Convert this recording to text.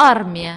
армия.